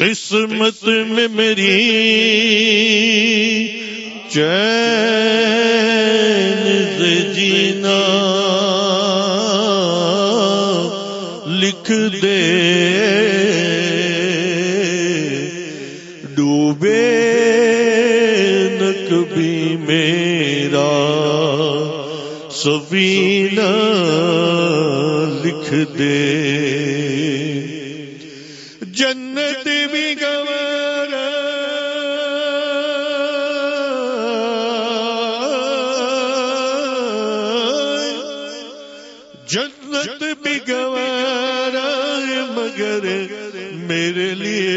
قسمت میں میری چین سے جینا لکھ دے۔ ڈوبے نہ میرا سبینہ لکھ دے۔ جنت بھی گوار مگر میرے لیے۔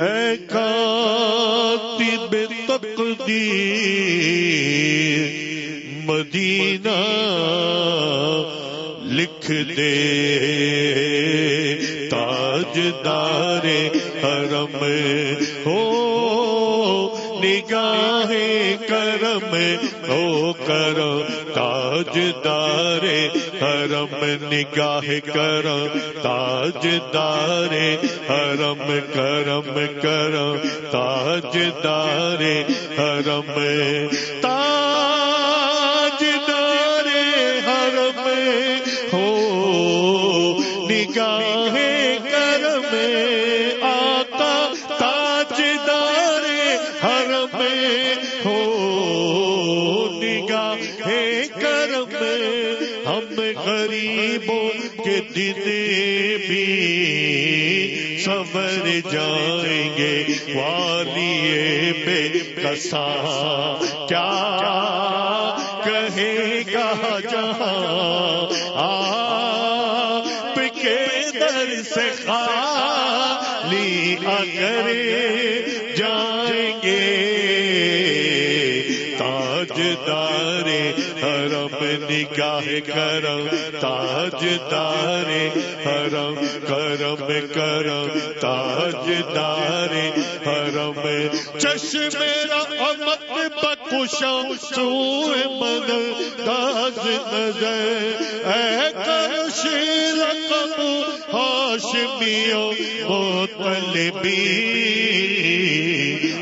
اے کاتب تقدیر، مدینہ لکھ دے۔ تاج دار حرم ہو، نگاہ کرم ہو کرو تاج حرم نگاہ کرم تاج دار حرم کرم کرم تاج دار حرم تاج دن بھی سور جائیں گے والی بے کسا۔ کیا کہے گا جہاں؟ آپ کے در سے خالی اگر جائیں گے۔ نگاہ کرم تاج دار حرم کرم کرم تاج دار حرم چشم رحمت بکشم سوئے من داز نظر۔ اے کرش رقم، ہاشمیوں، مطلبی۔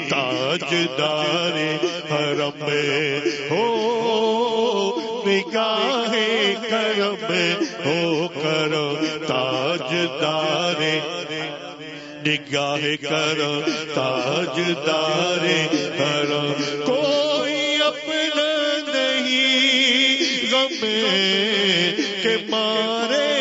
تاج دار حرم۔ ہو نگاہ کرم ہو کرو تاج دار نگاہ کرو تاج دار کرم کوئی اپنا نہیں۔ غم کے مارے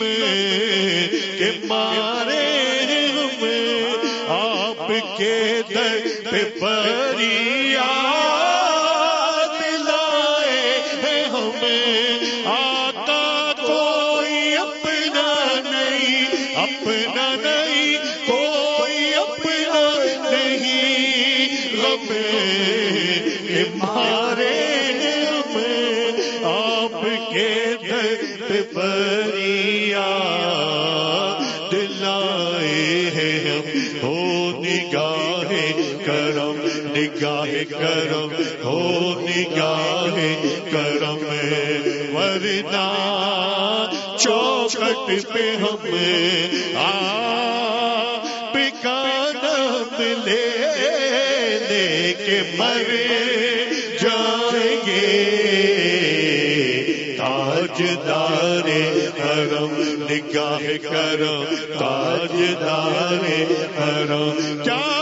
غم کے مارے ہمیں آپ کے در پہ پریا دلائے ہیں ہمیں۔ آقا کوئی اپنا نہیں اپنا نہیں، کوئی اپنا نہیں۔ غم کے مارے نگاہ کرم، ہو نگاہ کرم ورنہ چوکٹ پہ ہم آپ کا نام لے لے کے مرے جائیں گے۔ تاج دار حرم، نگاہ کرم تاج دار حرم۔ کیا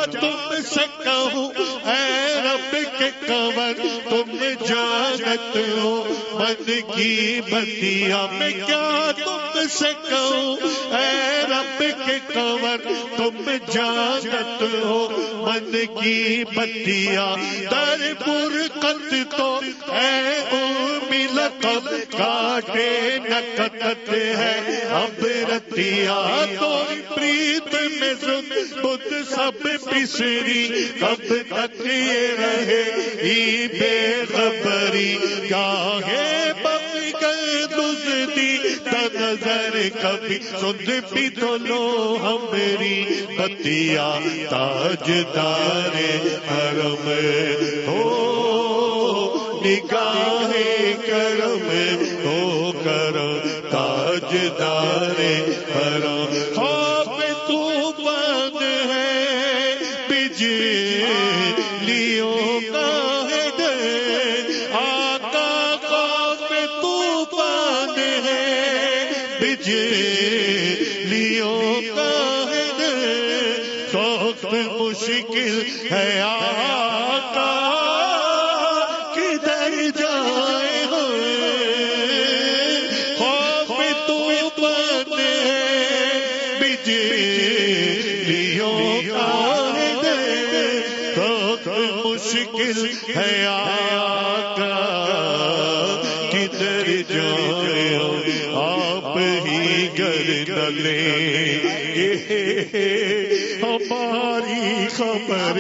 جانت ہو من کی بتیا میں کیا تم سے کہوں؟ اے رب کے کور تم جانت ہو من کی بتیا در پور کت تو اے او ملتم کاٹے نکت ہے۔ اب رتیا تو پریت میں زد بدھ سب پسری کب تک یہ رہے؟ ای بے خبری۔ کیا ہے دی نظر کبھی سن بھی تو لو ہمری بتیا تاج دار حرم ہو نگاہ کرم ہو، کرم تاج دار حرم مشکل ہے آقا کدھر جائے ہوئے خوف تو بند ہے بجلیوں کا ہے سوکھ مشکل ہے آقا گردلے ہماری خبر،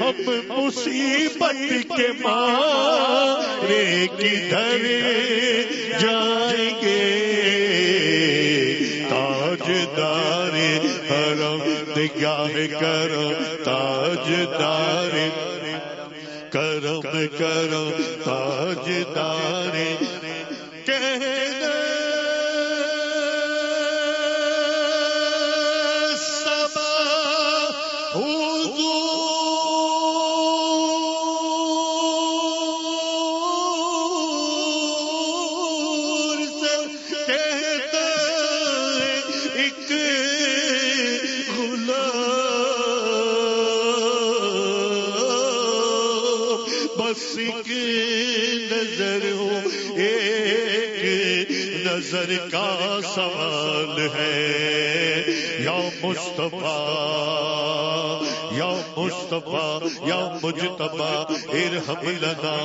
ہم مصیبت کے مارے کدھر جائیں گے؟ تاج دار حرم نگاہ کرم تاج دار کرم کرم تاج دار نظر کا سوال ہے یا مصطفیٰ؟ یا مصطفیٰ، یا مجتبا ارحم لنا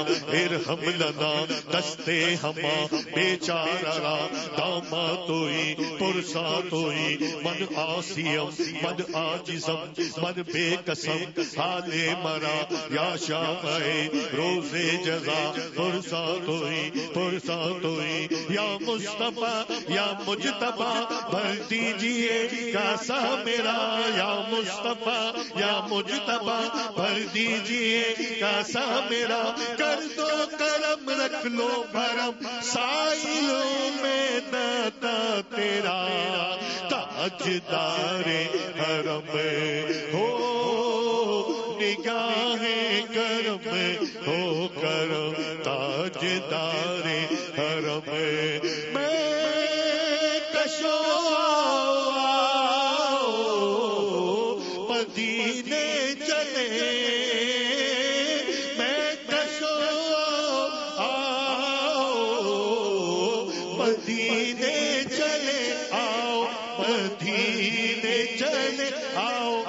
ارحم لنا دستے ہما بیچارا داما توئی پرسا توئی من آسیم، من آجزم، من بے قسم، حال مرا، یا شامعے روز جزا پرسا توئی پرسا توئی یا مصطفیٰ، یا مجتبا بھر دیجیے، کاسا میرا، یا مصطفیٰ، یا مجتبا بھر دیجیے، کاسا میرا کر دو کرم، رکھ لو بھرم، سائلوں میں ناتا تیرا، تاج دار حرم ہو، نگاہ کرم ہو کرم، تاج دار حرم۔ میں مدینے چلے آؤ مدینے چلے آؤ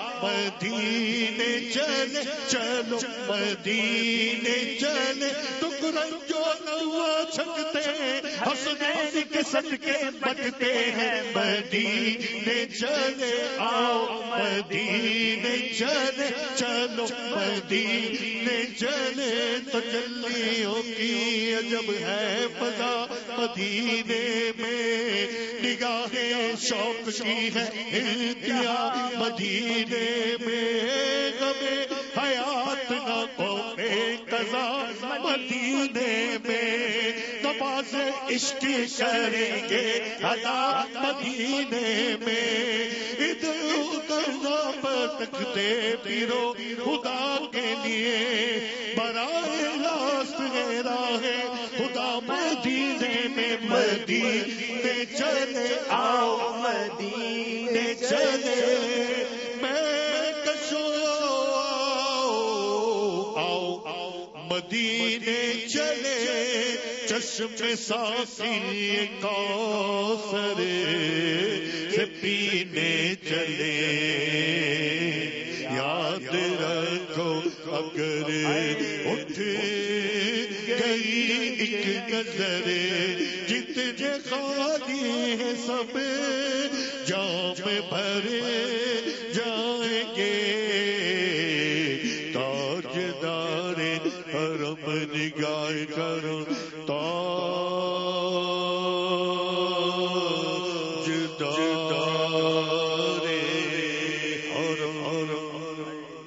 مدینے چلے، چلو مدینے چلے۔ تک رنجو نوا چھکتے حسنین کے صدقے بچتے ہیں۔ مدینے چلے، آؤ مدینے چلے۔ چلو مدینے چلے۔ تو جلیوں کی عجب ہے فضا۔ مدینے میں نگاہ شوق کی ہے انتہا مدینے میں حیات نہ کو قضا مدینے میں نماز عشق کریں گے ادا مدینے میں۔ ادھر ادھر بھٹکتے پھرو خدا کے لیے۔ برائے راست ہے، خدا مدینے میں مدینے چلے آؤ، مدینے چلے۔ مدینے چلے، چشم ساسی کوثر سے پینے چلے۔ یاد رکھو، اگر اٹھ گئی ایک نظر، جتنے خالی ہے سب جام بھرے۔ نگاہ کرم